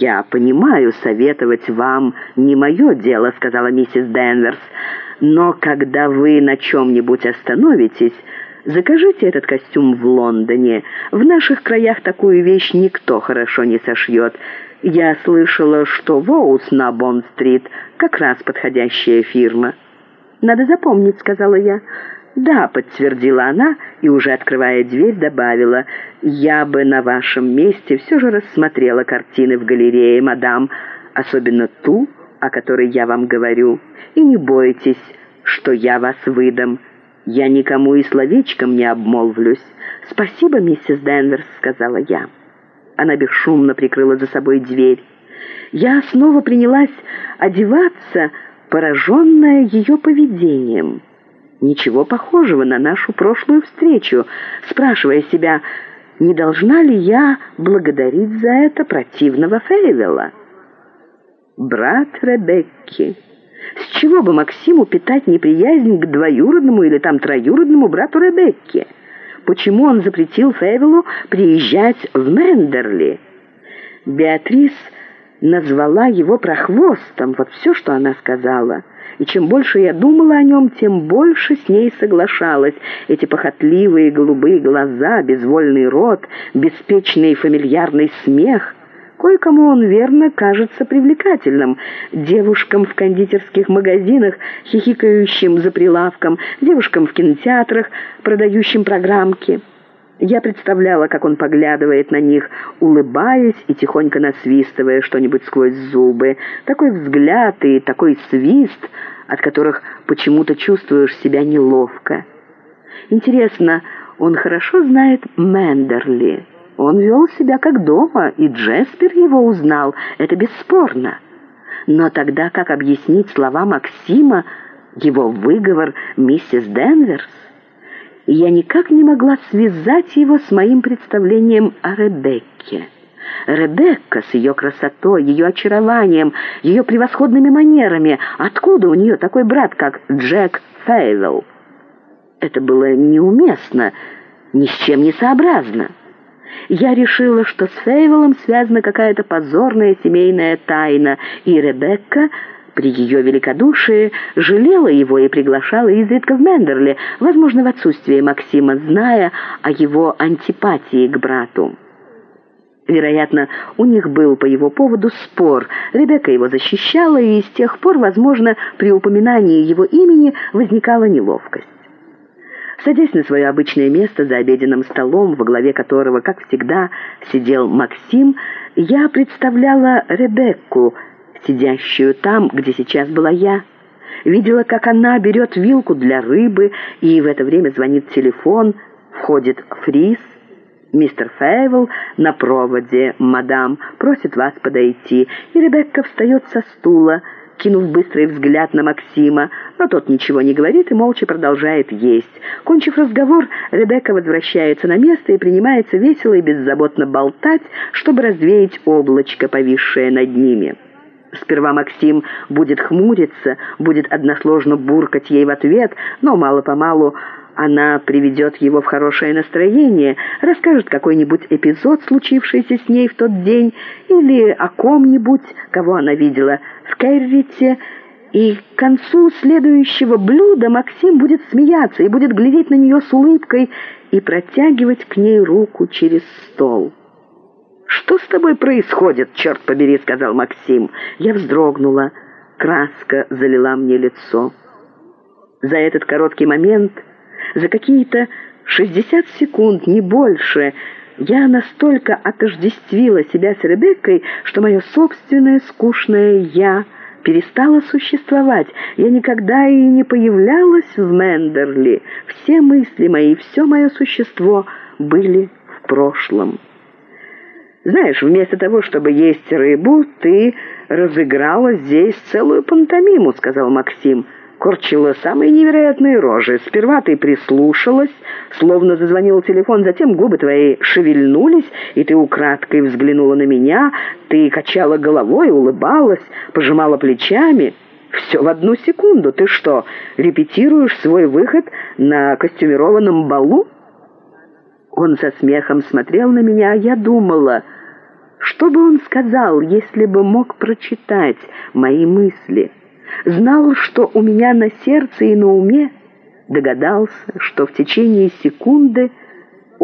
«Я понимаю, советовать вам не мое дело», — сказала миссис Денверс. «Но когда вы на чем-нибудь остановитесь, закажите этот костюм в Лондоне. В наших краях такую вещь никто хорошо не сошьет. Я слышала, что Воус на Бонд-стрит как раз подходящая фирма». «Надо запомнить», — сказала я. «Да», — подтвердила она и, уже открывая дверь, добавила, «Я бы на вашем месте все же рассмотрела картины в галерее, мадам, особенно ту, о которой я вам говорю. И не бойтесь, что я вас выдам. Я никому и словечком не обмолвлюсь. Спасибо, миссис Денверс», — сказала я. Она бесшумно прикрыла за собой дверь. Я снова принялась одеваться, пораженная ее поведением. Ничего похожего на нашу прошлую встречу, спрашивая себя, не должна ли я благодарить за это противного Фейвела? Брат Ребекки. С чего бы Максиму питать неприязнь к двоюродному или там троюродному братуРебекки? Почему он запретил Приезжать вТрис назвала его прохвостом, вот все, что она сказала. И чем больше я думала о нем, тем больше с ней соглашалась. Эти похотливые голубые глаза, безвольный рот, беспечный фамильярный смех. Кое-кому он верно кажется привлекательным. Девушкам в кондитерских магазинах, хихикающим за прилавком, девушкам в кинотеатрах, продающим программки. Я представляла, как он поглядывает на них, улыбаясь и тихонько насвистывая что-нибудь сквозь зубы. Такой взгляд и такой свист, от которых почему-то чувствуешь себя неловко. Интересно, он хорошо знает Мендерли. Он вел себя как дома, и Джеспер его узнал, это бесспорно. Но тогда как объяснить слова Максима, его выговор миссис Денверс? Я никак не могла связать его с моим представлением о Ребекке. Ребекка с ее красотой, ее очарованием, ее превосходными манерами. Откуда у нее такой брат, как Джек Фейвелл? Это было неуместно, ни с чем не сообразно. Я решила, что с Фейвелом связана какая-то позорная семейная тайна, и Ребекка при ее великодушии жалела его и приглашала изредка в Мендерли, возможно, в отсутствие Максима, зная о его антипатии к брату. Вероятно, у них был по его поводу спор. Ребекка его защищала, и с тех пор, возможно, при упоминании его имени возникала неловкость. Садясь на свое обычное место за обеденным столом, во главе которого, как всегда, сидел Максим, я представляла Ребекку, сидящую там, где сейчас была я. Видела, как она берет вилку для рыбы, и в это время звонит телефон, входит Фрис. «Мистер Фейвел на проводе, мадам, просит вас подойти». И Ребекка встает со стула, кинув быстрый взгляд на Максима, но тот ничего не говорит и молча продолжает есть. Кончив разговор, Ребекка возвращается на место и принимается весело и беззаботно болтать, чтобы развеять облачко, повисшее над ними. Сперва Максим будет хмуриться, будет односложно буркать ей в ответ, но мало-помалу она приведет его в хорошее настроение, расскажет какой-нибудь эпизод, случившийся с ней в тот день, или о ком-нибудь, кого она видела в Керрите, и к концу следующего блюда Максим будет смеяться и будет глядеть на нее с улыбкой и протягивать к ней руку через стол. «Что с тобой происходит, черт побери?» — сказал Максим. Я вздрогнула. Краска залила мне лицо. За этот короткий момент, за какие-то 60 секунд, не больше, я настолько отождествила себя с Ребеккой, что мое собственное скучное «я» перестало существовать. Я никогда и не появлялась в Мендерли. Все мысли мои, все мое существо были в прошлом. Знаешь, вместо того, чтобы есть рыбу, ты разыграла здесь целую пантомиму», — сказал Максим. Корчила самые невероятные рожи. Сперва ты прислушалась, словно зазвонил телефон, затем губы твои шевельнулись, и ты украдкой взглянула на меня, ты качала головой, улыбалась, пожимала плечами. Все в одну секунду. Ты что, репетируешь свой выход на костюмированном балу?» Он со смехом смотрел на меня, а я думала, Что бы он сказал, если бы мог прочитать мои мысли? Знал, что у меня на сердце и на уме? Догадался, что в течение секунды